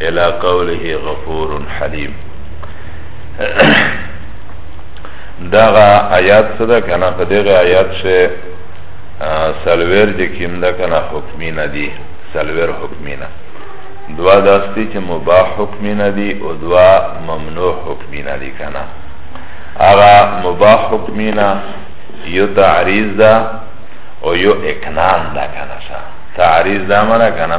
الى قوله غفور حلیم دغه آیات څه ده کنه په دغه آیات شه سلویر چې کیم ده کنه حکمینه دي سلویر حکمینه دوا داستی چې مباح حکمینه دي او دوا ممنوع حکمینه دي کنه هغه مباح حکمینه یو تعریض ده او یو اکنان ده کنه تعریض ده مره کنه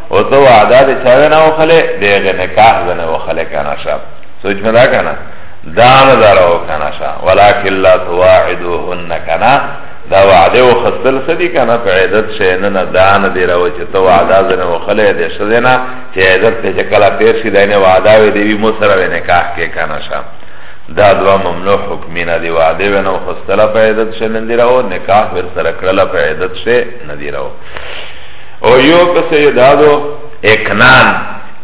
او تو وعده ده چاوه نه وخله دیغه نکاح زنه وخله کانا شا سوچ می دا کانا دان داره و کانا شا ولیکن لا تواعدوهن کانا دا وعده و خستل سدی کانا پا عیدت شینن دان دیره و چه تو وعده زنه وخله ده شدینا چه عیدت ته چه کلا پیر شی دینه وعده و دیوی مصر و نکاح که کانا شا دا دوا ممنوع حکمینا دی وعده و نو خستل پا عیدت شینن دیره و نکاح ورسر کرل پا عیدت شینن دیره و او یو کسه یې دادو اکنان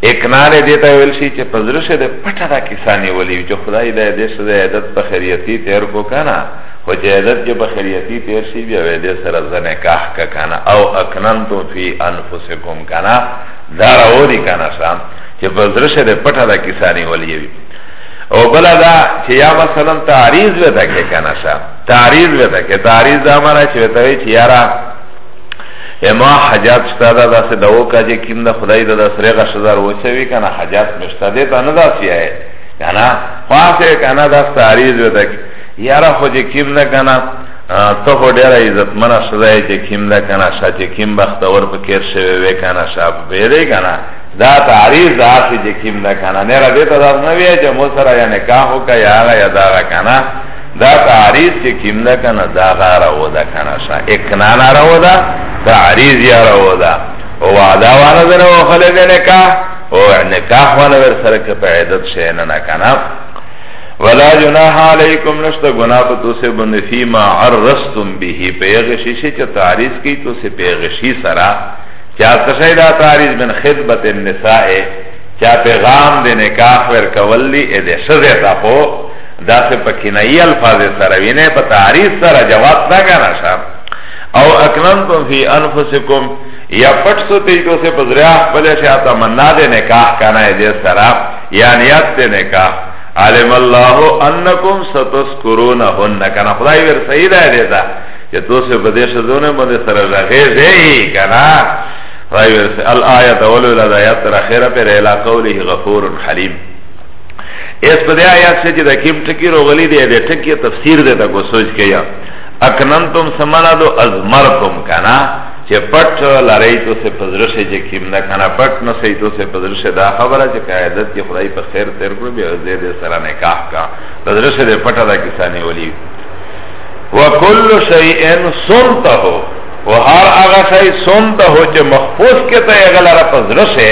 اکنان یې دیتا ویل شي چې په زړه ده پټه دا کیسه نیولې چې خدای دې دې سره عادت په خیریتی تیر کو کنه خو چې عادت کې په خیریتی تیر شي بیا دې سره ځنه کاه کا کنه او اکنان تو فی انفسکم کنه دا راوړي کنه سم چې په زړه ده پټه دا کیسه نیولې وي او بلا دا چې یا مثلا تعریض وته کې کنه سم تعریض وته کې تعریض دا معنی چې وته چې یارا اما حاجات شته دا داسې د وکړه چې کیم د خدای د د سرې غشه زر وچوي که نه حاجات به شته دی ته نه داسې یې که نه خو هسې که نه داسې تعریض وي ده یاره خو چې کیم ده که نه ته خو ډېره عزتمنه ښځه یې چې کیم ده که نه شه چې کیم بختور په کیر شوی وې که نه شه پوهېدی که نه دا تعریض د هسې چې کیم ده که نه نه را دې ته داسې نه وي چې مو سره یا نکاح وکړه یا هغه یا دغه که نه دا تعریض چې کیم ده کنه دا غاره و ده کنه شا اکنانا را و ده تعریض یا را و ده او وعدا وانا ده نو خلی ده نکاح او نکاح وانا بر سرک پا عدد شینا نکنا ولا جناح علیکم نشتا گناہ پا تو سے بند فی ما عرستم بیهی پیغشی شی چه تعریض کی تو سے پیغشی سرا چه تشای دا تعریض من خدبت النساء چه پیغام ده نکاح ور کولی اده شزیتا خو دا سه په کنایي الفاظ سره وینه په تعریف سره جواب دا کنه شه او اکننتم فی انفسکم یا پټ سو تی تو سه پزریا خپل شه تمنا دے نکاح کنه دې سره یا نیت دے نکاح علم الله انکم ستذکرونهن کنه خدای ور صحیح ده دې دا چې تو سه بده شذونه باندې سره راغې زی کنه خدای ور الایا تولوا الایا تر اخره پر الا قوله غفور حلیم ایس په دې آیات کې چې د کیم ټکی روغلی دی د ټکی تفسیر دی تاسو سوچ کیا اکننتم سمانا دو ازمرتم کنا چې پټ لارې تو سه پزرشه چې کیم نه کنا پټ نه سې تو سه پزرشه دا خبره چې قاعدت کې خدای په خیر تیر کړو به زید سره نکاح کا پزرشه دې پټه دا کسانی ولی وکل شیء سنته و هر هغه شی سنته چې محفوظ کې ته غلره پزرشه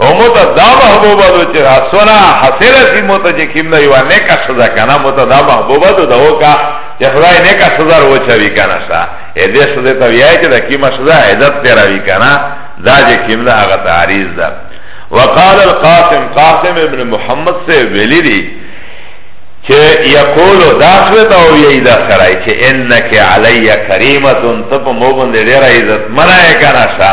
او موتا دا محبوبه دو چه حسنا حسر سی موتا چه کم دا یوا نیکا شزا کنا موتا دا محبوبه دو دو کا چه خدای نیکا شزا رو چوی کنا شا ایده شزا تا بیای چه دا کم شزا عزت تیرا بی کنا دا چه کم دا اغا تعریض دا وقال القاسم قاسم ابن محمد سے ویلی دی چه یقولو دا شویتا او یی دا سرائی چه انک علی کریمتون تپ موبند دیر عزت منای کنا شا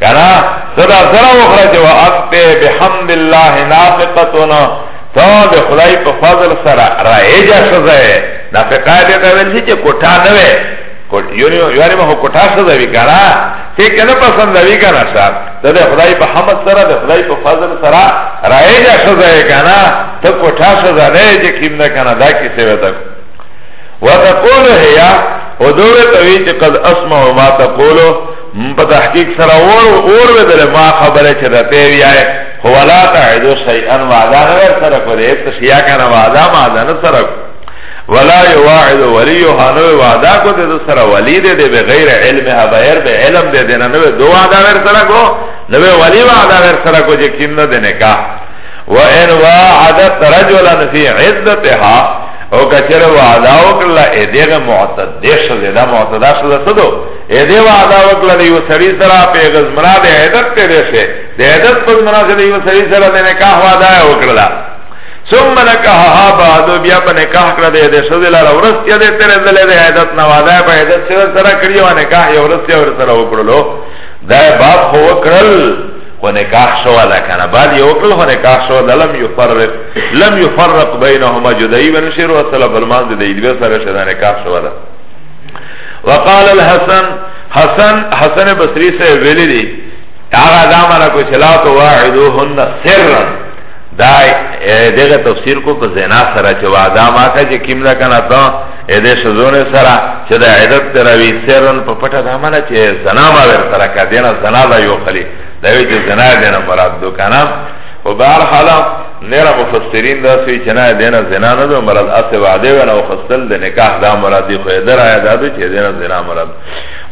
کنا صدا سره وخره چې واقته بحمد الله نافقتنا تو د خدای په فضل سره رایجا شوه نافقه دې ته ویل چې کوټه نه وي کوټ یونی یاري مه کوټه شوه وی کنا چې کنه پسند وی کنا صاحب ته د خدای په حمد سره د خدای په فضل سره رایجا شوه کنا ته کوټه شوه نه چې کیم نه کنا دا کی څه وته وتقول هيا ودوه توی چې قد اسمع ما تقولو په تحقیق سره اور اور ودل ما خبره چې د ته ویای خو ولا تعدو شیئا وعده غیر سره کو دې ته شیا کنه وعده ما ده نه سره ولا یواعد ولی هانو وعده کو دې سره ولی دې دې بغیر علم ها بغیر به علم دې دې نه نو دو وعده غیر سره کو نو ولی وعده غیر سره کو چې کینه دې نه کا وان وعدت رجلا فی عدتها او کچره وعده وکړه اې دغه معتد دیش زده معتد شله صدو ایده وعده وکړه د یو سړی سره په غزمرا د عیدت ته رسه د عیدت په زمرا سره د یو سړی سره د نکاح وعده وکړه ثم نکاحها بعد بیا په نکاح کړه د دې سره لار ورس کې د تر دل د عیدت نه وعده په عیدت سره سره کړی و نکاح یو ورس یو سره وکړلو دا باب خو وکړل و نکاح شو دا کنه بعد یو وکړل و نکاح شو دا لم یفرق لم یفرق بینهما جدای ونشر و صلی بالمان د دې سره شدا نکاح شو دا وقال الحسن حسن حسن بصری سے ویلی دی اغا دامانا کو چلا تو واعدوهن سرا دا دغه تفسیر کو په زنا سره چې وعده ما کا چې کیم نه کنه تا اې دې شزونه سره چې د عیدت تروی سرن په پټه دا مله چې زنا ما ور سره کا دینه زنا دا یو خلی دا وی چې زنا دینه مراد دو کنه او بهر حالا نیرا مفسرین دا سوی چنا دینا زنا نه دو مراد اس وعده و نو خستل د نکاح دا مراد دی خو در آیا دا دو چه دینا زنا مراد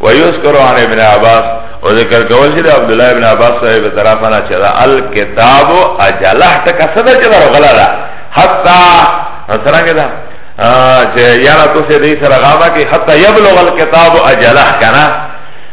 و یذکر عن ابن عباس و ذکر کول شد عبد الله ابن عباس صاحب طرفنا چه دا الکتاب اجلح تک صدا چه دا غلا دا حتا سرنگ دا چه یانا تو سے دی سر غابا کی حتا یبلغ الکتاب اجلح کنا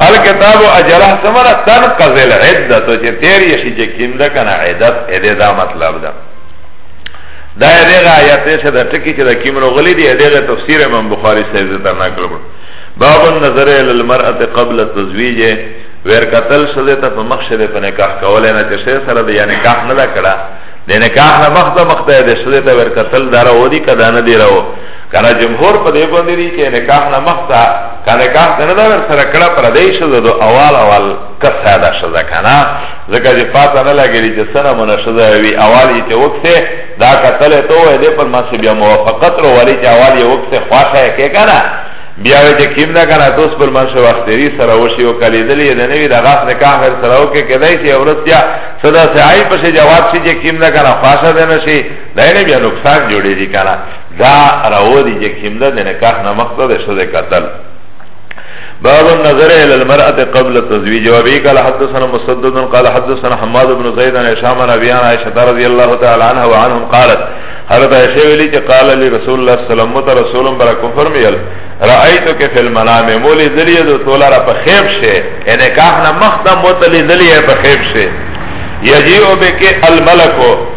الکتاب اجله سمنا تنقض العده تو چه تیر یشی چه کم ده کنا عدت اده دا مطلب ده دا ادغه آیات شه د ټکی چې د کیمرو غلی دی ادغه تفسیر امام بخاری صاحب زته نقل کړ باب النظر الى المرأه قبل التزویج ور قتل شده ته په مخ شده په نکاح کول نه چې شه سره دی یعنی نکاح نه کړه د نکاح نه مخ ته مخ ته د شده ته ور قتل دارو ودی کدان دی راو کنه جمهور په دې باندې دي چې نکاح نه مخته کنه نکاح ته نه ور سره کړه پر دې شزه دو اول اول کسه دا شزه کنه ځکه چې پاته نه لګېږي چې سره مون شزه وي اول یې ته وکته دا قتل ته وې دې پر ماسه بیا موافقت رو ولې چې اول یې وکته خواخه کې کنه بیا وې چې کیم نه کنه توس پر ماسه وخت یې سره وشي او کلی دلې د نوی د غاف نکاح ور سره وکې کدای شي اورتیا صدا سعی په جواب شي چې کیم نه کنه خاصه ده نشي دا نه بیا نقصان جوړېږي کنه دا راو دی جه کم ده ده نکاح نمخ ده ده شده قتل باب النظر الى المرأة قبل تزویج و ابی قال حدثنا مسدد قال حدثنا حماد بن زید عن شام عن ابیان عائشة رضی اللہ تعالی عنہ و عنهم قالت حضرت عائشہ ویلی چه قال لی رسول اللہ صلی اللہ علیہ وسلم تا رسول برا کفر میل رأیتو که فی المنام مولی دلی دو تولا را پا خیب شه یعنی کاحنا مخدم موتلی دلی پا خیب شه یجیعو بکی الملکو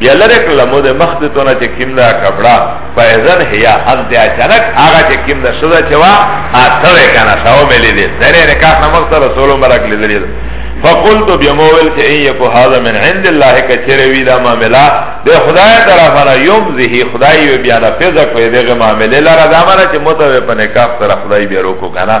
بیا لره کړل مو د مخ د تونه چې کیم دا کپڑا فیزن هيا ان ته اچانک هغه چې کیم دا شوه چې وا اته کنه شاو ملي دي سره نکاح نمک ته رسول مبارک لیدلی فقلت بمول چې ای کو هاذا من عند الله کچره وی دا معاملہ د خدای طرفه یوم ذی خدای وی بیا نفذ کوي دغه معاملې لاره دا مره چې متوې په نکاح سره خدای بیا روکو کنه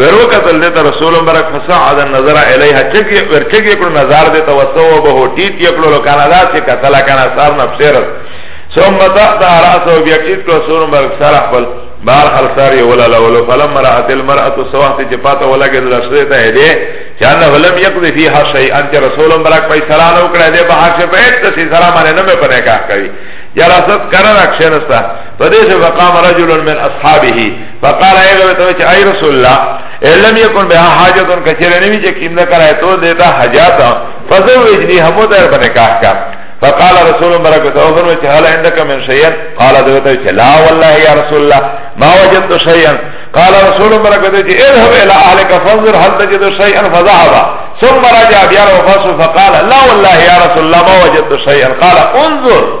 ورو کتل دیتا رسول مبرک فساعد النظر الیها چکی ورچکی کرو نظر دیتا وصوه بهو ٹیت یکلو لکانا دا چه کتلا کانا سار نفسیرت ثم تحت راسه بیا ټیټ کړ سور مرګ سره خپل بار خل ساری ولا لولو فلم مرات المرأه سوحت چې پاته ولګې د لشته ته دې چې انه لم يقضي فيها شيئا چې رسول مرګ په سلام وکړه دې بهر شه په ایت سي سلام باندې نه په نکاح کوي یا راسد کرا رکشنستا په دې چې وقام رجل من اصحابه فقال ايغه ته چې اي رسول الله لم يكن بها حاجت کثیر نه وی چې کیم نه کرای تو دیتا حاجت فزوجني هم در باندې کاح کا فقال رسول الله برکته او فرمایي چې هل عندك من شيء قال دوته چې لا والله يا رسول الله ما وجدت شيئا قال رسول الله برکته چې اذهب الى اهلك فانظر هل تجد شيئا فذهب ثم رجع بيار وفاس فقال لا والله يا رسول الله ما وجدت شيئا قال انظر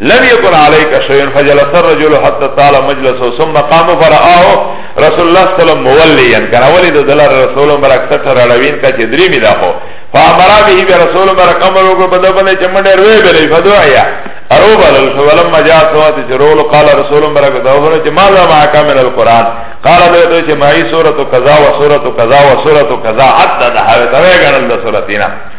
لم يكن عليك شيء فجلس الرجل حتى طال مجلسه ثم قام فرآه رسول الله صلى الله عليه وسلم موليا كان ولد دلار رسول الله مبارك ستر علوين کا چه درمی دا خو فامرا به بی رسول الله مبارک امر وکړ په دبنه چې منډه روي بلې فدوایا ارو بلل شو ولما جاء سوات چې رول قال رسول الله مبارک دا وره چې ما لا ما کامل القران قال له چې ما هي سوره کذا و سوره کذا و سوره کذا حد ده هغه ته غنل د سورتینا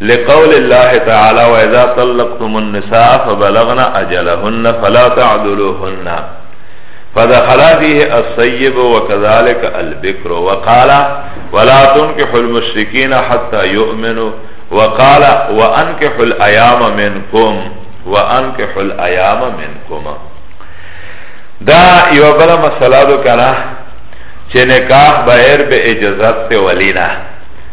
لقول الله تعالى وإذا طلقتم النساء فبلغنا أجلهن فلا تعدلوهن فدخل فيه الصيب وكذلك البكر وقال ولا تنكح المشركين حتى يؤمنوا وقال وأنكح الأيام منكم وأنكح الأيام منكم دا يوبلا مسلا دو کنا چه نکاح بغیر به اجازت ولینا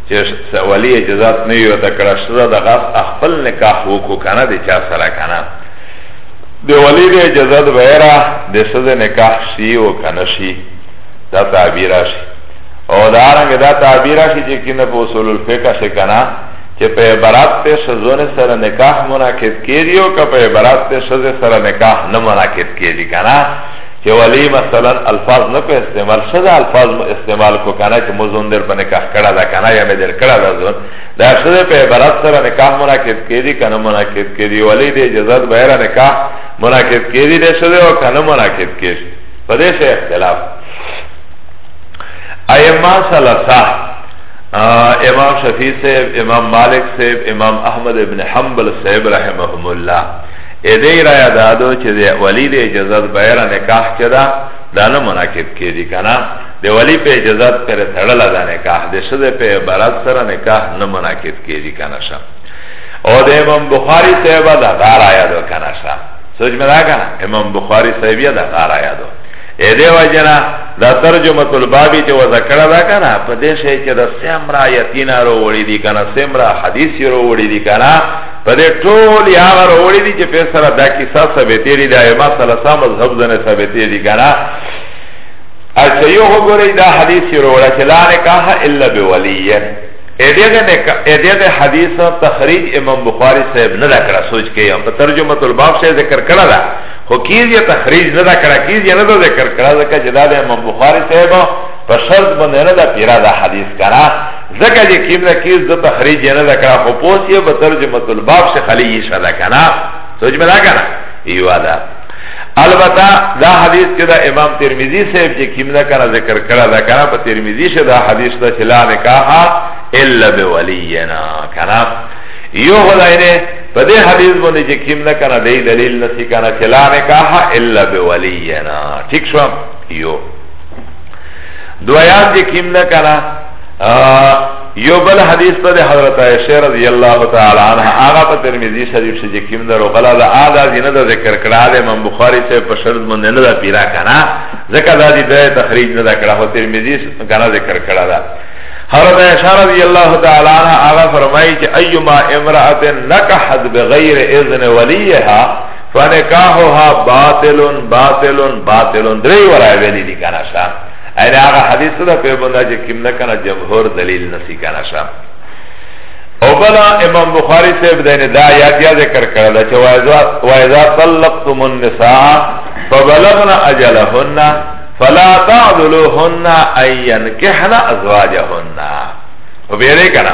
چه ولی اجازات نوی ورته کړه شزا د غاس اخپل نکاح وکو کنه د چا سره کنه د ولی د اجازات ویرا د شزا نکاح شی و کنه شی دا تعبیر شی او دا رنګ دا تعبیر شی چې کینه په اصول الفقه شی کنه چې په عبارت ته شزونه سره نکاح منعقد کیږي او که په عبارت ته شزه سره نکاح نه منعقد کیږي کنه چه ولی مثلا الفاظ نکو استعمال شده الفاظ مو استعمال کو کنا چه مو زندر پا نکاح کرده دا کنا یا مدر کرده دا زن دا شده پا عبارت سر نکاح مناکد کدی کنا مناکد کدی ولی دی جزاد بیر نکاح مناکد کدی دی شده و کنا مناکد کش پا دیش اختلاف ایما سلسا امام شفیع صاحب امام مالک صاحب امام احمد ابن حنبل صاحب رحمهم الله ایده رای دادو چه ده ولی ده اجازت بیر نکاح چه ده دانه مناکب که دی کنا ده ولی پی اجازت پر تڑل ده نکاح ده شده پی عبارت سر نکاح نمناکب که دی کنا شا او ده امام بخاری صحبه ده غار آیا دو کنا شا سوچ می دا کنا امام بخاری صحبه ده غار آیا دو ایده وجنا دا ترجمه البابی چه وزا کرده ده کنا پدشه چه ده سمرا یتینا رو وڑی دی کنا سمرا حدیثی رو وڑی دی کنا په دې ټول یا وروړي دي چې په سره دا کیسه ثابتې دي دا ما ثلاثه مذهب زنه ثابتې دي کنه اچھا یو وګورئ دا حدیث یې وروړه چې لا نکاح الا بولیه ایدیده حدیث تخریج امام بخاری صاحب ندا کرا سوچ کے ہم ترجمت الباب سے ذکر کرا دا خو کیز یا تخریج ندا کرا کیز یا ندا ذکر کرا ذکر جدا دا امام بخاری صاحب پر شرط بندے ندا پیرا دا حدیث کرا ذکر جی کیم دا کیز دا تخریج جنہ دا کرا خو پوسی و بترجمت الباب سے خلیی شده کنا سوچ میں دا کنا ایوا دا البته دا حدیث چې دا امام ترمذی صاحب چې کیم نه کړه ذکر کړه دا کړه په ترمذی شه دا حدیث ته چلا نه کاها الا بولینا کنا یو خدای نه په دې حدیث باندې چې کیم نه کړه دې دلیل نسی کړه چلا نه کاها الا بولینا ٹھیک شو یو دویان جه کم نکنا یو بل حدیث تا ده حضرت عائشہ رضی اللہ تعالی عنہ آغا پا ترمیزی شریف سے جکیم در و غلا دا آدھا زینہ دا ذکر کرا ده من بخاری سے پا شرط مند ندا پیرا کنا ذکر دا دی ده تخریج ندا کرا ہو ترمیزی کنا ذکر کرا ده حضرت عائشہ رضی اللہ تعالی عنہ آغا فرمائی چه ایما امرأت نکحت بغیر اذن ولیها فنکاحها باطل باطل باطل درې ورای ویلي دي کنه شا اې هغه حدیث ده په بندا چې کیم نه کنه جمهور دلیل نسی کنه شا او بلا امام بخاری صاحب دینه دا یاد یاد ذکر کړل چې وایذا طلقتم النساء فبلغن اجلهن فلا تعذلوهن ان ينكحن ازواجهن وبیره کنا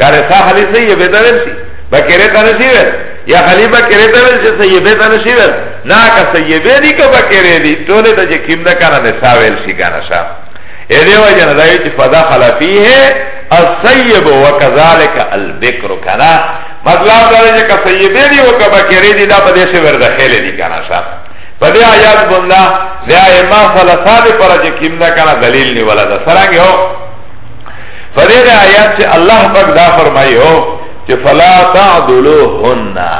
کاره سا خلی سی یه بیتا ورشی با کره تا نشی ور یا خلی با کره تا ورشی سی یه بیتا نشی ور نا که سی یه بیدی که با کره دی تولی تا چه کم نکانا نسا ورشی کانا شا ایده وجه نداوی چه فدا خلفی ہے السیب و کذالک البکر کانا مطلب داره چه که سی یه بیدی و که با کره دی دا بدیش وردخیل دی کانا شا په دې آیات باندې د ائمه فلسفه پر چې کیم نه کنه دلیل نیول دا سرانګه فدیر آیات چه اللہ پاک دا فرمائی ہو چه فلا تعدلو ہننا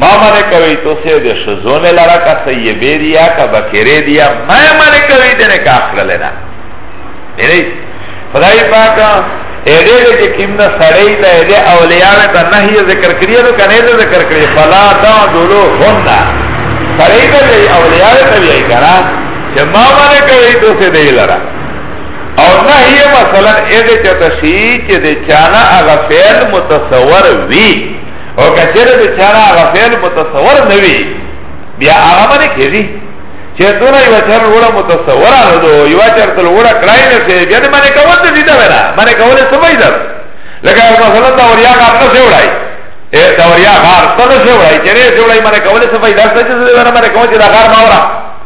ما منه کوي تو سه د شزونه لرا کا سیبه دیا کا بکره دیا ما منه کوي دنه کا اخره لنا نه خدای پاک ایده ده که کم ده سره ده ایده اولیاء ده نحیه ذکر کریه ده کنه ده ذکر کریه فلا دا دولو هنه سره ده اولیاء ده بیئی کنه چه ما منه کوئی دو سه ده لرا او نه یې مثلا اګه چته شي چې د چانه هغه فعل متصور وي او کچره د چانه هغه فعل متصور نه وي بیا هغه باندې کېږي چې دونه یو چر وړه متصور نه دو یو چر تل وړه کړای نه شي بیا دې باندې کوم څه دي دا ورا باندې کولې څه وایي دا لکه مثلا دا وریا غار نه شي وړای اے دا وریا غار څه نه شي وړای چې نه شي وړای باندې کولې څه وایي دا څه چې دا باندې کوم چې دا غار ما ورا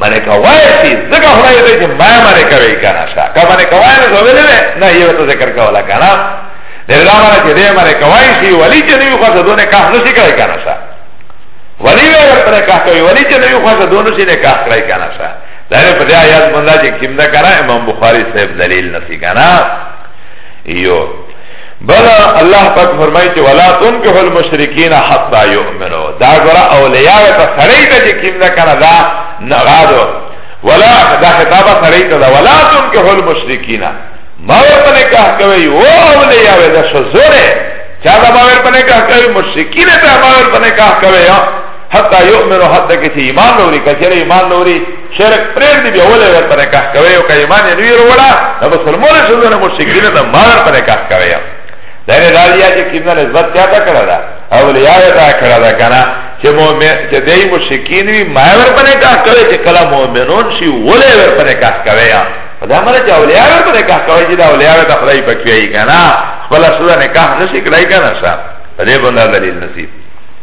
معنی کوای شي ځکه خدای دې چې ما معنی کوي کنه شا که معنی کوای نه زویل نه نه یو ته ذکر کولا کنه دغه معنی چې دې معنی کوای شي ولی چې نه خو دونه که نه شي کوي کنه شا ولی ولا پر که کوي ولی چې نه خو دونه شي نه که کوي کنه شا دا په دې آیات باندې چې کیمدا کرا امام بخاری صاحب دلیل نسی کنه یو بلا الله پاک فرمای چې ولا تنکحوا المشرکین حتا یؤمنوا دا ګره اولیاء ته سړی ته چې کیم نه کنه دا نغادو ولا دا خطاب سړی ته دا ولا تنکحوا المشرکین ما ورته نکاح کوي او اولیاء دا شزره چا دا ما ورته نکاح کوي مشرکین ته ما ورته نکاح کوي حتی یؤمنو حتی کسی ایمان لوری کچر ایمان لوری شرک پریر دی بیا ولی ورطا نکاح کوئی و که ایمان نوی رو وڑا نبا سلمون شدن مشکلین دا ما ورطا نکاح کوئی دینه دالیا چه کمنا نسبت کیا تا کرده اولیاء تا کرده کنا چه مومن چه دی مشکین وی ما ورطا نکاح کوئی چه کلا مومنون شی ولی ورطا نکاح کوئی دا مره چه اولیاء ورطا نکاح کوئی چه دا اولیاء ورطا خدای پکیوئی کنا خبلا سودا نکاح نشی کرائی کنا شا دے بندر دلیل نصیب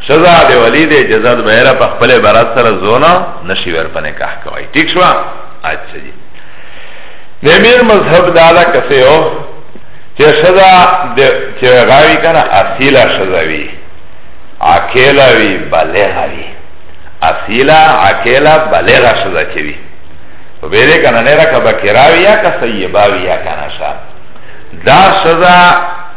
شزا د ولی د جزاد مهره په خپل برات سره زونه نشي ور په نکاح کوي ٹھیک شو اچھا جی د میر مذهب دا دا کسه یو چې شزا د چې غاوی کنه اصیله شزا وی عاقله وی بالغه وی اصیله عاقله بالغه شزا چې وی په بیره کنه نه را کبه کراوی یا کسیباوی یا کنه شا دا شزا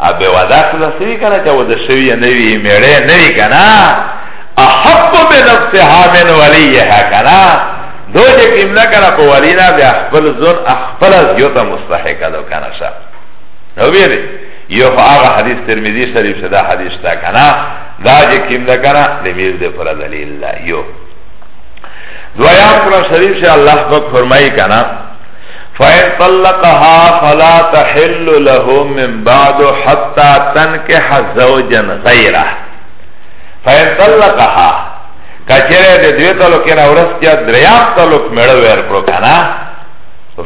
ابه ودا خدا سوی کنه چا ودا شوی نوی میڑه نوی کنه احب بنفسها من ولیها کنه دو جه کمنا کنه پا ولینا بی اخبر زن اخبر از یوتا مستحقه دو کنه شا نو بیده یو آغا حدیث ترمیزی شریف شده حدیث تا کنه دا جه کمنا کنه دمیر ده پر دلیل یو دویان قرآن شریف شا اللہ پاک فرمائی کنه فإن طلقها فلا تحل له من بعد حتى تنكح زوجا غيره فإن طلقها کچره د دوی تعلق نه ورسته دریا تعلق مړو ور کړو کنه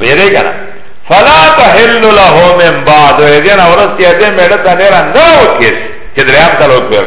ویری کنه فلا تحل له من بعد اذن ورسته دې مړه ته نه رنده وکړي چې دریا تعلق ور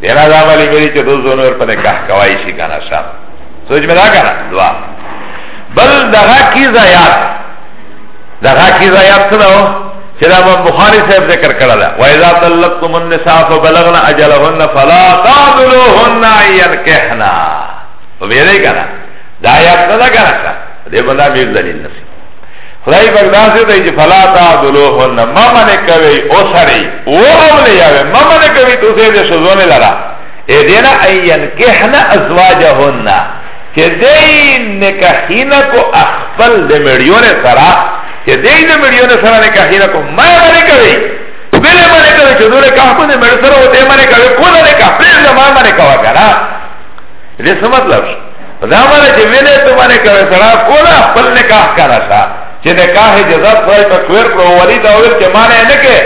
دینا دا مالی مری چه دو زونو ور پنه کح کوائی شی کانا شام سوچ میں دا کانا دوا بل دغا کی زیاد دغا کی زیاد سنا ہو چه دا امام بخاری صاحب ذکر کرده و اذا طلقتم النساء فبلغنا اجلهن فلا تعدلوهن این کحنا تو بیده کانا دا یاد ندا کانا شام دی بنده میر دلیل نسی خدای پاک دا څه دی چې فلا تعذلوهن ما من کوي او سره او اولیاء ما من کوي تو سه دې شزونه لرا اې دینا اين کهنا ازواجهن چې دې نکاحینا کو خپل د مړیونه سره چې دې د مړیونه سره نکاحینا کو ما من کوي بل من کوي چې دوی کاه کو دې مړ سره او دې من کوي کو نه کاه پر ما من کوي کنه دې څه مطلب شو دا معنی چې وینې ته باندې کوي سره کولا خپل نکاح کرا شا چې نکاح جزات خدای په کویر پر ولی دا ویل چې معنی نه کې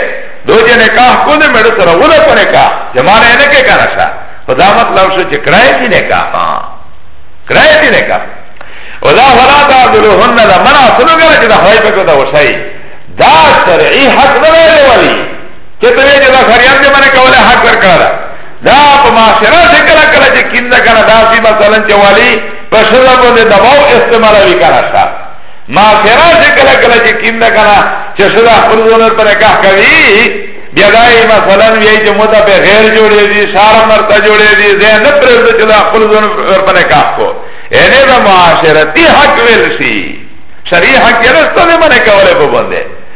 دو چې نکاح کو دې مړ سره ولا په نکاح چې معنی نه کې کرا شا خدا مطلب شو چې کړای شي نکاح کړای شي نکاح ولا ولا دا دلهن دا منع سره کوي چې دا خدای په کودا وشای دا شرعي حق نه ویلي چې ته یې دا خریان دې باندې کوله حق ورکړه دا په معاشره چې کله کله چې کینده کنه داسې مثلا چې والی په شذا باندې دباو استعمال وی کنه شا معاشره چې کله کله چې کینده کنه چې شذا خپل ځونه پر نکاح کوي بیا دای مثلا وی چې مو ته په غیر جوړې دي شار مرته جوړې دي زه نه پرځ چې دا خپل ځونه پر نکاح کو انه دا معاشرتی حق ویل شي شریع حق یې رسته نه باندې کوله په باندې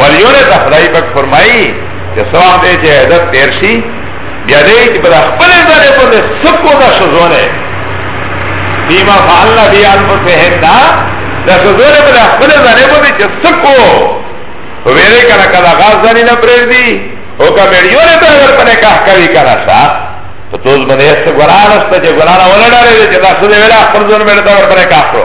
ولیونه ته خدای پاک فرمایي چې سوام دې چې عزت تیر شي بیا دې چې بل خپل ځای په دې سکو دا شزونه بیما فعلنا بی انفسهم دا دا شزونه بل خپل ځای په دې چې سکو ویره کنه کله غاز ځنی نه پرې دی او کا ویډیوونه ته ور پنه کا کوي کنه سا تو توز باندې څه ګران است چې ګران ولډارې چې دا څه ویلا خپل ځون مې ته ور پنه کا کړو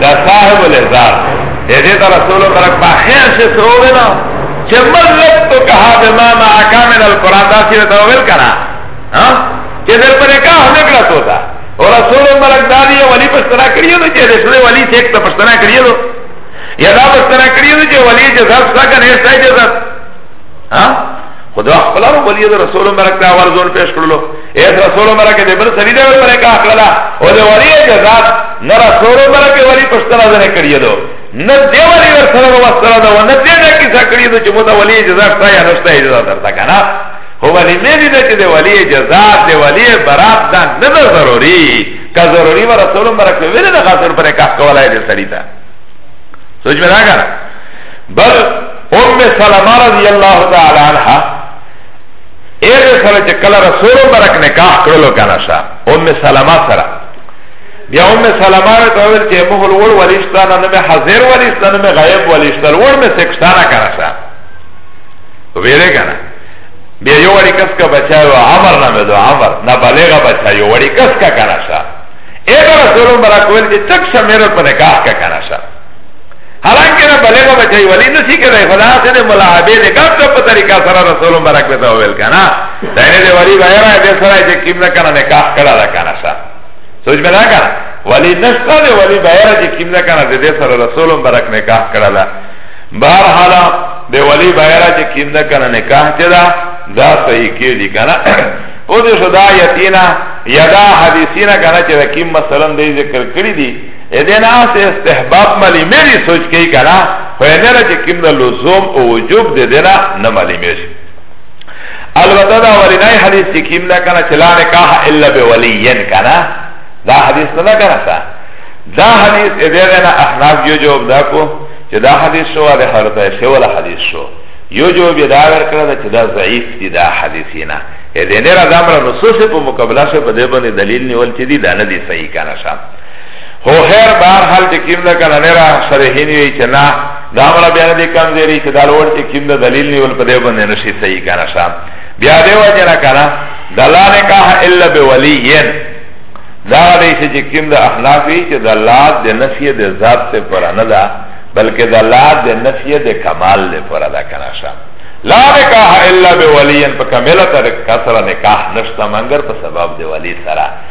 دا صاحب الازار هدیت رسول ترک با خیر شی سروه نا چه ملت تو کها بما ما اکامن القرآن دا سیر توغل کنا چه در پر اکاہ نکلا تو دا و رسول مرک دادی ولی پشتنا کریو نو چه رسول ولی سیک تا پشتنا کریو نو یا دا پشتنا کریو نو چه ولی جزب سکن ایسا جزب خدا خپلانو ولی رسول مرک دا ورزون پیش کرلو ایس رسول مرکه دی بل سری دی بل مرکه اخلالا او دی ولی جزاد نه رسول مرکه ولی پشتنا زنه کریه دو نه دی ولی ورسره وستره دو نه دی نه کسا کریه دو چه مودا ولی جزاد تا یا نشتا اجزا درتا کنا خو ولی میدی ده چه دی ولی جزاد دی ولی برات دا نه ده ضروری که ضروری و رسول مرکه ولی ده خاصر پر اکاح کولای دی سری تا سوچ میں راگا بل ام سلمہ رضی اللہ تعالی عنہ ایغه سره چې کله رسول مبارک نکاح کړلو کنه شا ام سلمہ سره بیا ام سلمہ ته ویل چې مه ول ول ولستانه نه حاضر ولستانه نه غیب ولستانه ول مې سکستانه کنه شا ویره کنه بیا یو وړي کس کا بچایو عمر نه مې دو عمر نه بالغه بچایو وړي کس کا کنه شا ایغه رسول مبارک ویل چې چک سمیر په نکاح کا کنه شا حالانکه نه بلغه بچای ولی نسی کدای خدا سے ده ملاحبه ده کم ده پا طریقہ سرا رسول مبرک بتا ہوئل کنا دینه ده ولی بغیر آئی ده سرا جه کم ده کنا نکاح کڑا ده کنا شا سوچ میں ده کنا ولی نشتا ده ولی بغیر جه کم ده کنا ده سرا رسول مبرک نکاح کڑا ده بار حالا ده ولی بغیر جه کم ده کنا نکاح چه ده ده صحیح که دی کنا او ده شدا یتینا یدا حدیثینا کنا چه ده کم مثلا ده ذکر کری دی ادین آس استحباب ملی میری سوچ کئی کنا خوی نیرا چه کم دا لزوم او وجوب دی دینا نمالی میشی البته دا ولینای حدیث چه کم دا کنا چلا نکاح الا بی ولین کنا دا حدیث ندا کنا سا دا حدیث ادینا احناف یو جواب دا کو چه دا حدیث شو دا حضرت ایسی والا حدیث شو یو جواب دا ور کرده چه دا ضعیف دی دا حدیثینا ادینه را دامرا نصوص پا مقابلہ شو پا دیبانی دلیل نیول چه دی دا ندی صحیح کانا شا هو خیر بهر حال چې کیم ده کنه نه را صریحین وی چې نه دا مړه بیا دې کم زیری چې دا لوړ چې کیم ده دلیل نیول په دې باندې نشي صحیح کنه شام بیا دې وجه نه کنه دلا نکاح الا بولیین دا دې چې کیم ده احناف وی چې دلات د نفی د ذات ته پر نه ده بلکې دلات د نفی د کمال له پر ده کنه شام لا نکاح الا بولیین په کامله طریقه سره نکاح نشته مګر په سبب د ولی سره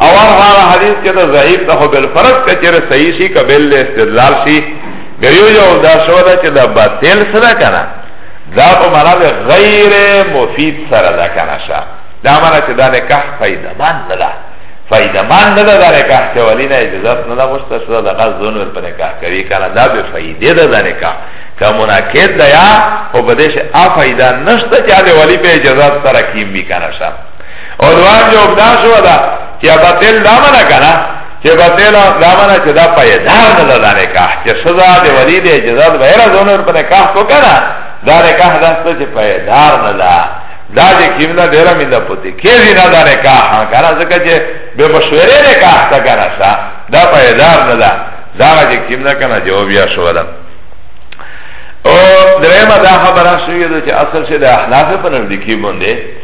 اول حالا حدیث که ده ضعیف ده خو بالفرض که چیر صحیح شی که بل استدلال شی گریو جواب دا شو ده چه ده بطل سره کنه دا په معنا ده غیر مفید سره ده کنه شا دا معنا چه ده نکاح فیده من نده فیده من نده ده نکاح چه ولی نه اجازت نده مشتا شده ده غز دونور پا نکاح کری کنه ده به فیده ده ده نکاح که مناکد ده یا خو بدش افیده نشتا چه ده ولی پا اجازت سره کیم بی کنه شا او دوام جو ابدا شو دا چه بطل دامنا کنا چه بطل دامنا چه دا پیدار ندا دا نکاح چه صدا دی ولی دی اجازت بحیرا زونر پر نکاح کو کنا دا نکاح دستا چه پیدار ندا دا چه کمنا دیرا من دا پتی کیزی ندا نکاح کنا زکا چه بے مشوری نکاح تا کنا سا دا پیدار ندا دا چه کمنا کنا جوابیا شو دا او درېمه دا خبره شوې ده چې اصل شه د احناف په نزدیکی باندې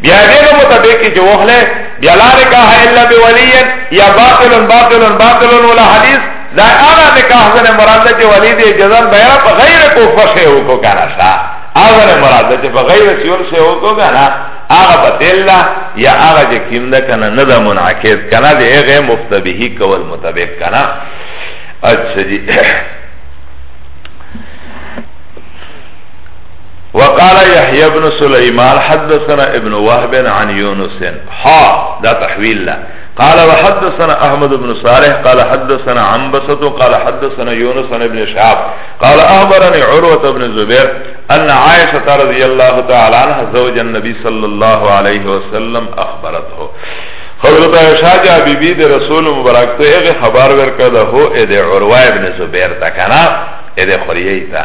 بیا دې نو مطابق چې وخله بیا لا نکاح الا بولی یا باطل باطل باطل ولا حدیث دا انا نکاح زنه مراد چې ولی دې جزم بیا په غیر کوفه شی وکړه کنه شا اغه مراد چې په غیر سیول شی وکړه کنه اغه باطل لا یا اغه چې کیم ده کنه نه ده منعکس کنه دې هغه مفتبهی کول مطابق کنه اچھا جی وقال يحيى بن سليمان حدثنا ابن وهب عن يونس حا دا تحويل لا قال وحدثنا احمد بن صالح قال حدثنا عنبسة قال حدثنا يونس عن ابن شعب قال اخبرني عروة بن زبير ان عائشة رضي الله تعالى عنها زوج النبي صلى الله عليه وسلم اخبرته حضرت عائشہ جا بی بی دے رسول مبارک تو ایغ خبر ورکا دا ہو اے دے عروہ ابن زبیر تا کنا اے دے خوریئی تا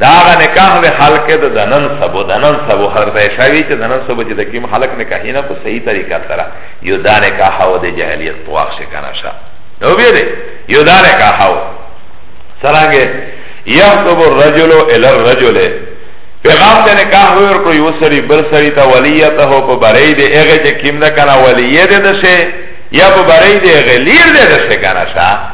دا هغه نکاح وی خلق د دنن سبو دنن سبو خلق ته شاوی چې دنن سبو چې د کیم خلق نکاح نه په صحیح طریقه سره یو دا نکاح او د جاهلیت طواف شي کنه شا نو بیا دې یو دا نکاح او سرانګه یخطب الرجل الى الرجل پیغام ته نکاح ور کو یو سری بل سری ته ولیته هو په بری دې هغه چې کیم نه کنه ولیه دې ده یا په بری دې هغه لیر دې ده کنه شا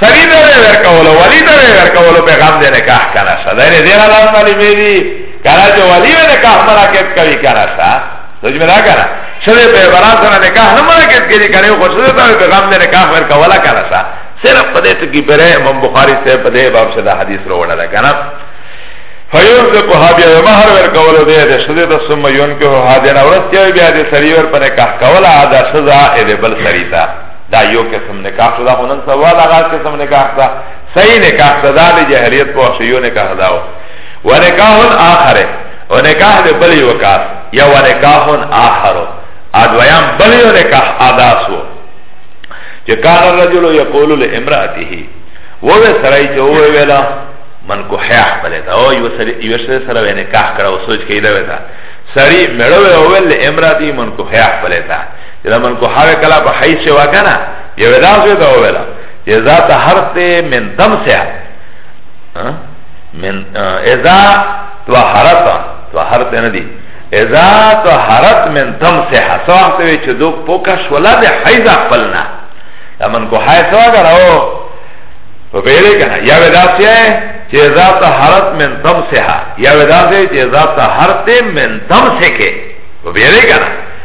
سری ده ده ورکولو ولی ده ده ورکولو پیغام ده نکاح کنه سا ده نه دینا دان مالی بیدی کنه چه ولی و نکاح مراکت کبی کنه سا سوچ می دا کنه سده پیبران سنا نکاح نمراکت کبی کنه خود سده تاوی پیغام ده نکاح ورکولا کنه سا صرف پده تکی بره امام بخاری سه پده باب سده حدیث رو وڑا ده کنه فیوزق ها بیا د مہر ور کول دی د شذ د ثم یون که ها د نورس یو بیا د سری ور پنه کاه کول ا د شذا ا د بل سری تا دا یو قسم نکاح شو دا خونن سوال آغا قسم نکاح دا صحیح نکاح دا دا دی جہریت پو اخشیو نکاح داو و نکاح آخر و نکاح دی بلی وکاس یا و نکاح آخر ادویان بلی و نکاح آداسو چه کان الرجل یقولو لامرأتیهی ووی سرائی چه ووی ویلا من کو حیاح بلیتا او یو سر سر وی نکاح کرا و سوچ که ایده ویتا سری مڑوی ووی لامرأتی من کو حیاح بلیتا جدا من کو حاوی کلا پا حیث شوا کنا یو ادا سوی تا اولا جزا تا حرف تی من تم سیا من ازا تو حرف تو حرف تی ندی ازا تو حرف من تم سیا سو وقت وی چه دو پوکا شولا دی حیث اقبلنا لمن کو حیث شوا کنا او په پیری کنه یا ودا سیا چه ازا تا حرف من تم سیا یا ودا سیا چه ازا تا حرف من تم سکه په پیری کنه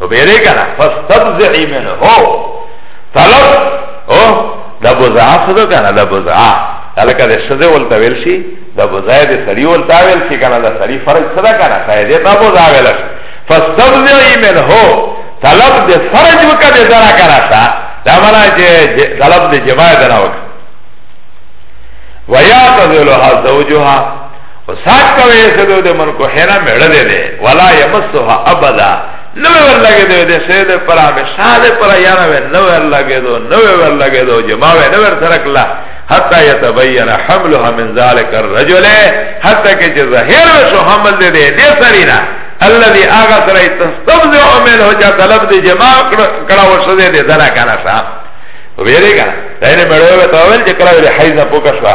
تو بیره کنا فستبزعی من هو طلب او دا بزا سدو کنا دا بزا لکه دا شده ولتا ویل شی دا بزا دا سری ولتا ویل شی کنا دا سری فرق سدا کنا سایده تا بزا ویل شی فستبزعی من هو طلب دا فرج وکا دا زرا کنا شا دا منا چه طلب دا جماع دنا وکا ویاتذلها زوجها و ساک کوئی سدو ده من کو حیرا میڑه ده ده ولا یمسوها ابدا نوی ور لگه ده ده سید پر آمشا ده پر یانا وی نوی ور لگه ده نوی ور لگه ده جماوی نوی ور سرکلا حتی یتبین حملها من ذالک الرجل حتی که چه ظهر وشو حمل ده ده ده سرینا الذي آغا سرائی تستبزع منه جا طلب ده جماع کرا وشده ده دنا کانا شا ویره کانا دائنه مڑوه بتاویل جکلا ویلی حیزن پوکشوا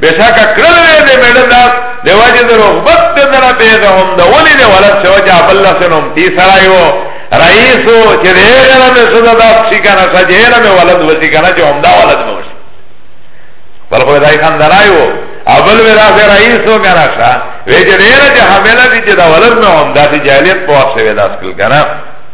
بشکا کړل دې مېړه دا د وجه د رغبت د نه پیدا هم دا ولې نه ولا څه وجه بل سره هم تی سره یو رئیس چې دې نه مې سودا دا شي کنه سجه نه مې ولد وسی کنه چې هم دا ولد مو شي بل خو دای خان درایو اول ورا سے رئیس ہو کنا شا ویجے دینا جا حمیلہ دی جدا ولد میں ہم دا سی جاہلیت پواق سے ویداس کل کنا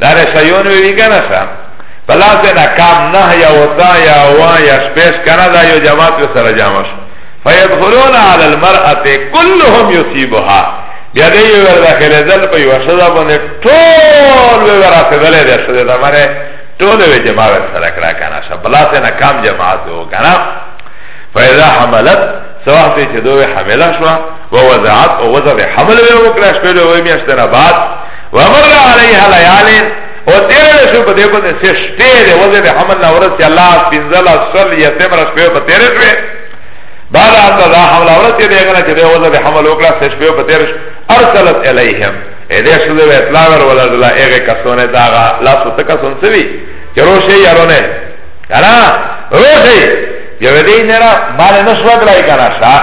داره شیون وی کنه سا پلاس نا کام نه یا وطا یا وان یا شپیش کنه دا یو جماعت و سر جامع شو فیدخلون علی المرأت کلهم یصیبها بیا دی یو ور داخل دل په یو شدا باندې ټول ور رسیدل دی شدا دا مره ټول وی جماعت سره کړه کنه سا پلاس نا کام جماعت و کنه فاذا حملت سواحت چې دوی حامله شو و وضعت او وضع حمل وی وکړه شپه دوی میاشتنه بعد ومر علیها لیالی او تیر لشو په دې باندې سه شپې دې وځي د حمل نه ورسې الله پنځل اصل یتم را شپې په تیر شوې بعد ان دا حمل ورسې دې غنه چې دې وځي د حمل وکړه سه شپې په تیر ارسلت الیهم اې دې شو دې اطلاع ور ولا دلا هغه کسونه دا لا سو تک سن سوي چرو شي یارونه کرا روشي یو دې نه را مال نشو کړای کرا شاه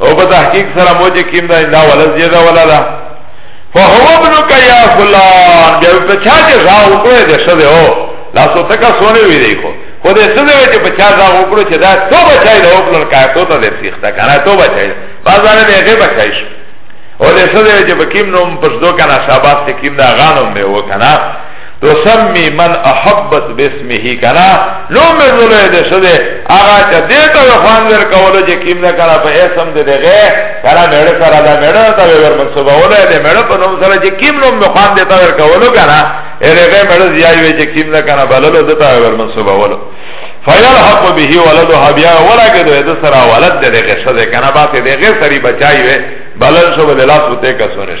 او په تحقیق سره مو چې کیم دا دا ولز یې دا ولا دا فهو ابنک یا فلان بیا په چا چې غاو کوې دې څه دی او لا سو تک سونه وی دی کو خو دې څه دی چې په چا غاو کړو چې دا تو بچای له خپل کا تو ته دې سیخته کنه تو بچای بازار دې هغه بچای شي او دې څه دی چې په کیم نوم پښدو کنه شاباس چې کیم دا غانم به و کنه تسمی من احبت بسمه کنا نوم زلوی ده شده آغا چه دیتا وی خوان ور کولو چه کم ده کنا پا اسم ده ده غی کنا میڑه سر ده میڑه تا وی ور منصوبه ولو ده میڑه پا نوم سر چه کم نوم ده خوان دیتا ور کولو کنا ایره غی میڑه زیای وی چه کم ده کنا بللو ده تا وی ور منصوبه ولو فیلحق به ولدها بیا ولا که ده ده سر ولد ده ده غی شده کنا باقی ده غی سری بچای وی بلل شو بده لاس بته کسونش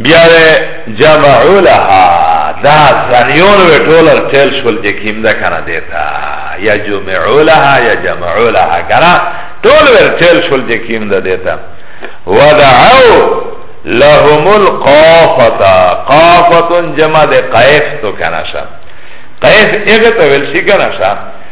بیا وی جمعو لها دا زنیون وی ټولر ټیل شول جه کم ده کنه دیتا یا جمعو لها یا جمعو لها کنه ټول ور ټیل شول جه کم ده دیتا ودعو لهم القافتا قافتن جمع ده قیف تو کنه شا قیف اغتا ویل شی کنه شا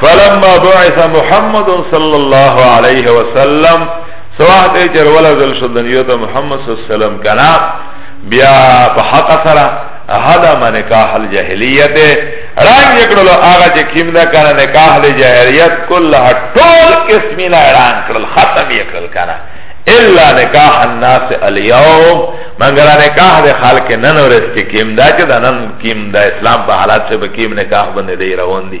فلما بعث محمد صلی الله علیه وسلم سواحت ایچر ولا ذل شدنیوت محمد صلی اللہ علیہ وسلم کنا بیا په حق سره هدا ما نکاح الجاهلیت رنگ یکړلو هغه چې کیم نه کنه نکاح الجاهلیت کله ټول قسمی نه اعلان کړل ختم یې کړل کنه الا نکاح الناس اليوم مگر نکاح د خلق نن ورځ کې کیم دا چې د نن کیم د اسلام په حالات سره کیم نکاح باندې دی روان دي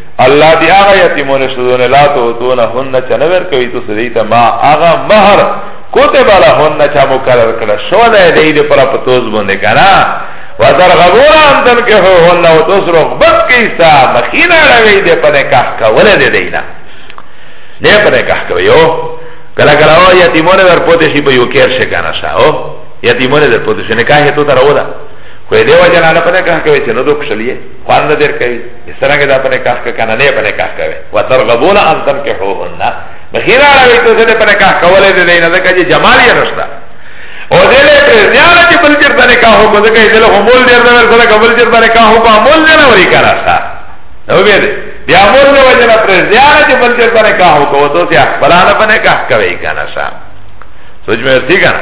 الله دی آغا یتیمون شدون لا توتون هن چه نور کوي تو سدیتا ما آغا مهر کتب لهن چه مکرر کرده شو ده دی دی پر پتوز بنده کنا و ترغبون انتن که هن و توس رغبت کیسا مخینا روی دی پر نکاح کوله دی دینا دی پر نکاح کوي او کلا کلا او یتیمون در پوته شي په یو کیر شي کنه شا او یتیمون در پوته شي نکاح ته تر ودا کوئی دیو جنا نه پنه کاه کوي چې نو دوک شلیه خوان نه در کوي سرنګ دا په نکاح کې کنه نه په نکاح کوي وترغبون ان تنكحوهن بخیر علاوه ته څه په نکاح کولې دې نه ځکه چې جمال یې نشته او دې له پر زیاده چې بل چیرته نکاح وکړي ځکه دې له مول دې نه ورسره کول چیرته نکاح وکړي مول نه وري کاراستا نو به دې بیا مول نه وجنه پر زیاده چې بل چیرته نکاح وکړو ته چې خپلانه په نکاح کوي کنه سا سوچ مې ورتي کنه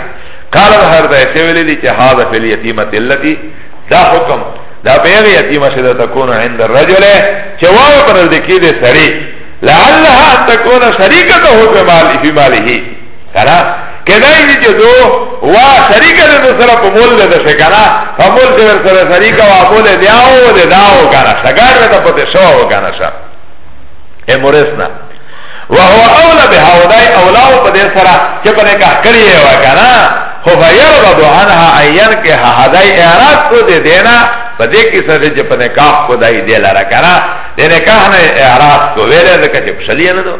قال هر دا چې ویلې چې هاذا فی الیتیمه التي دا حکم دا بیغ یتیمه شده تکون عند الرجل چه واو پر ذکی ده سری لعلها ان تکون شریکته فی مالی فی مالی کنا کدای دی چه دو وا شریکه ده سر پا مول ده شه کنا پا مول ده سر شریکه وا مول ده آو ده داو کنا شگار ده پا ده شو کنا شا امورسنا وهو اولا بها ودای اولا او پدې سره چې په نکاح کړی و کنه خو فیرغب عنها عین کې هدای اعراض کو دې دینا پدې کې سره چې په نکاح کو دای دې لاره کنه دې نکاح نه اعراض کو ویل دې کې پښلی نه دو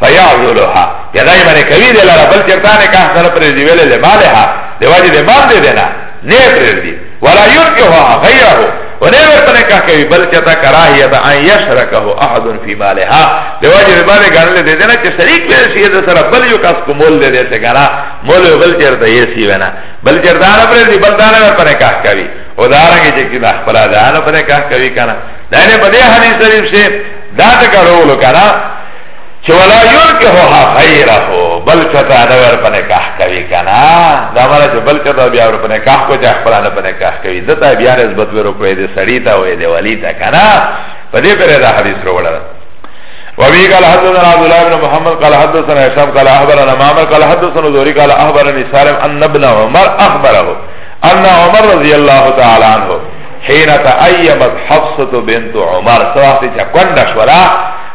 فیعذلها یدای باندې کوي دې لاره بل چرته نکاح سره پرې دی ویل له مالها دیواجی دې مال دې دینا نه پرې دی ولا يرجها غيره ونه ورته نه کوي بلکې تا کراهیت ان یشرکه احد فی مالها د وجه به باندې ګڼل دي نه چې شریک به شي د سره بل یو کس کومول دي ته ګرا مول بل چرته یې سی ونا بل چرته نه پر دي بل دانه پر نه کاه کوي او دارنګ چې کله خپل دانه پر نه کاه کوي کنه دا نه په دې حدیث شریف شه دا ته کارولو کنه چه ولا ينکحها غیره بل چتا نور په نکاح کوي کنه دا مله چې بل چتا بیا ور په نکاح کو چې خپل نه په نکاح کوي دته بیا نسبت ورو کوي د سړی ته وې دی ولی ته کنه په دې پرې دا حدیث وروړل وابي قال حدثنا عبد الله بن محمد قال حدثنا هشام قال اخبرنا معمر قال حدثنا زوري قال اخبرني سالم ان ابن عمر اخبره ان عمر رضي الله تعالى عنه حين تأيمت حفصة بنت عمر سواحتي چا کندش ولا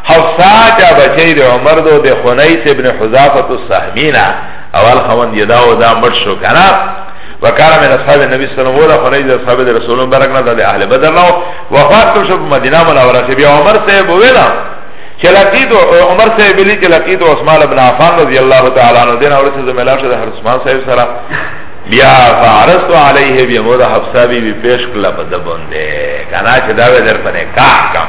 حفصا چا بچی ده عمر دو ده خنیس ابن حضافت السحمینا اول خوند یداو دا مر شو کنا وکان من اصحاب النبی صلی اللہ علیہ وسلم خنیس اصحاب رسول اللہ برکنا ده اهل بدر نو وفات تو شب مدینہ منوره سے بیا عمر سے بوینا چلقید عمر سے بلی چلقید عثمان ابن عفان رضی اللہ تعالی عنہ دین اور سے زملا شد ہر عثمان صاحب سرا بیا فارست علیہ بیا مود حفصہ بی پیش کلا بدبوندے کنا چدا ودر پنے کا کم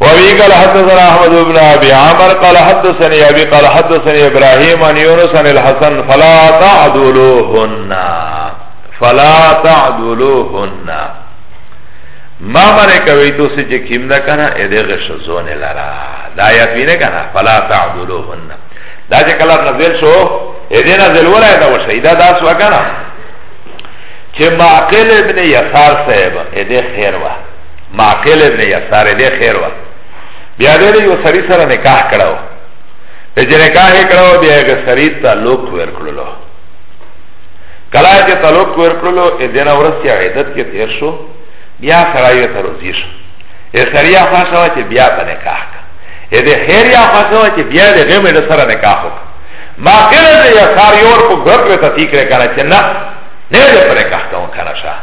وابي قال حدثنا احمد بن ابي عمر قال حدثني ابي قال حدثني ابراهيم عن يونس عن الحسن فلا تعدلوهن فلا تعدلوهن ما مره کوي تو سي چې کیم نه کنه اې دغه شزون لرا دا یا پینه کنه فلا تعدلوهن دا چې کله نزل شو اې دې نزل ولای دا وشي دا داس وکنه چې معقل ابن یسار صاحب اې دې خیر وه معقل ابن یسار دی خیر وا بیا دې یو سړی سره نکاح کړو چې نکاح کړو بیا یې سړی تعلق ورکړلو کله چې تعلق ورکړلو ا دې نه ورسیا عیدت کې تیر شو بیا سړی یې تروزی شو ا سړی هغه شو چې بیا په نکاح کړ ا دې خیر یا هغه شو چې بیا دې غیم له سره نکاح وکړ ما کله دې یا سار یور په غرب ته تیکره کړه چې نه نه دې پر نکاح کوم کنه شاه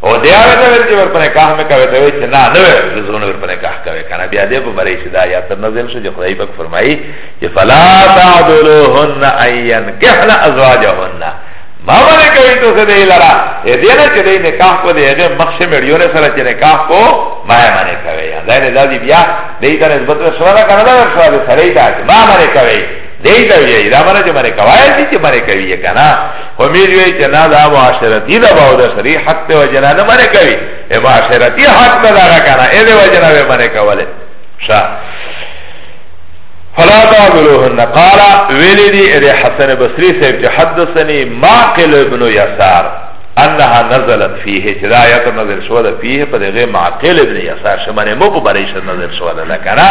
او دی آوه تا ویل چه ورپا نکاح میں کاوه تا ویل چه نا نوه لزون ورپا نکاح کاوه کانا بیا دی پا بری چه دا یا تر نزل شو چه خدای پاک فرمائی چه فلا تعدلوهن این کحن ازواجهن ما باندې کوي ته څه دی لرا اې دې نه چې دې نکاح کو دې هغه مخشه مړیو نه سره چې نکاح کو ما باندې کوي دا نه دادی بیا دې ته نسبت سره کنه دا سره سره دا ما باندې کوي دیتا وی دا مره چې مره کوایل دي چې مره کوي یې کنه خو مې وی چې نه دا معاشرتی دا باو د شری حق ته وجنا نه مره کوي ای معاشرتی حق نه دا کنه ای دی وجنا به مره کوله شا فلا تعملوهن قال ویلی دی اری حسن بصری صاحب چې حدثني معقل ابن يسار انها نزلت فيه چې دا آیات نظر شو ده فيه په دغه معقل ابن يسار شمنه مو په بریښت نظر شو ده کنه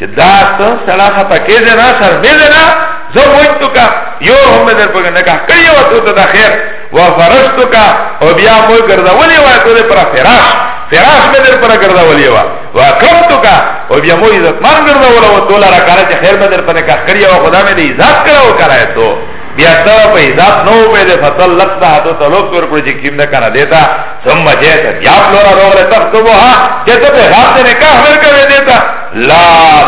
چه دا تن سڑا خطا کیزه نا سر بیزه نا زو وجدو کا یو هم در پگه نکاح کری و تو تا دا خیر و فرشتو کا و بیا موی گرده ولی و تو ده پرا فراش فراش می در پرا گرده ولی و و اکرمتو کا و بیا موی عزتمان گرده ولی و تو لارا کارا چه خیر می در پا نکاح کری و خدا می ده عزت کرا و کرا تو بیا سره په حساب نو په دې فصل لکته هاتو تلو پر کړی چې کیم نه کنه دیتا ثم جئت بیا پلورا روغله تختبوها چې ته په حساب نه کا هر کوي دیتا لا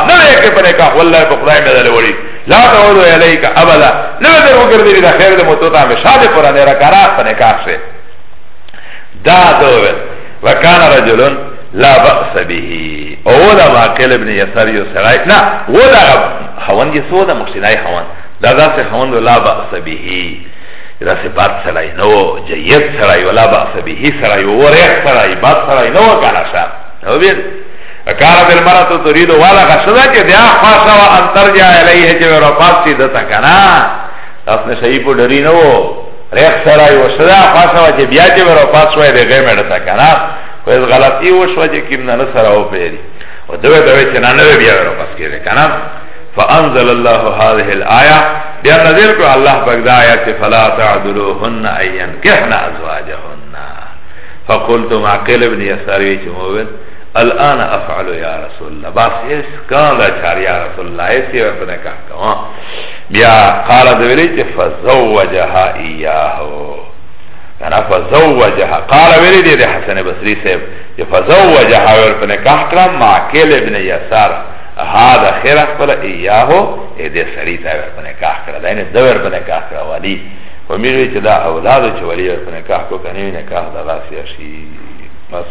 نه کې په کا والله په خدای مې دلې وړي لا تعود الیک ابدا نه در وګرځي دا خیر دې مو ته تا مې شاده قرانه را کرا په نکاح سره دا دوه وکانه رجلن لا بأس به او دا واقل ابن یسار یو سرائی نا او دا خوان جسو دا مخشنائی خوان دا دا سه خوند لا بأس به دا سه بات سرائی نو جید سرائی ولا بأس به سرائی و ریخ سرائی بات سرائی نو کانا شا نو بیر اکارا بیر مرا تو ترید والا خشدا چه دیا خواشا و انتر جا علیه چه ورا پاس چی دتا کنا تاس نے شئی پو ڈری نو ریخ سرائی و شدا خواشا و چه بیا چه ورا پاس شوئی دی غیمه دتا کنا و از غلطی و شوا چه کم ننسرا و پیری و دوی دوی چه ننوی بیا ورا پاس که دی کنا فانزل الله هذه الايه بیا نظر کو الله پاک دا آیات فلا تعذلوهن ايان كحنا ازواجهن فقلت مع قيل ابن يسار وچ موبت الان افعل يا رسول الله بس اس کان لا چار يا رسول الله اس یہ اپنا کہا کما بیا قال دولی چ فزوجها اياه انا فزوجها قال ویلی دی حسن بصری سے فزوجها ور پنکاح کرم مع قيل ابن يسار هذا خیر خپل ایاهو ای دې سړی ته ور په نکاح کړه دا نه د ور په نکاح کړه والی و میروی چې دا اولاد چې ولی ور په نکاح کو کنه نکاح دا غاسی شي بس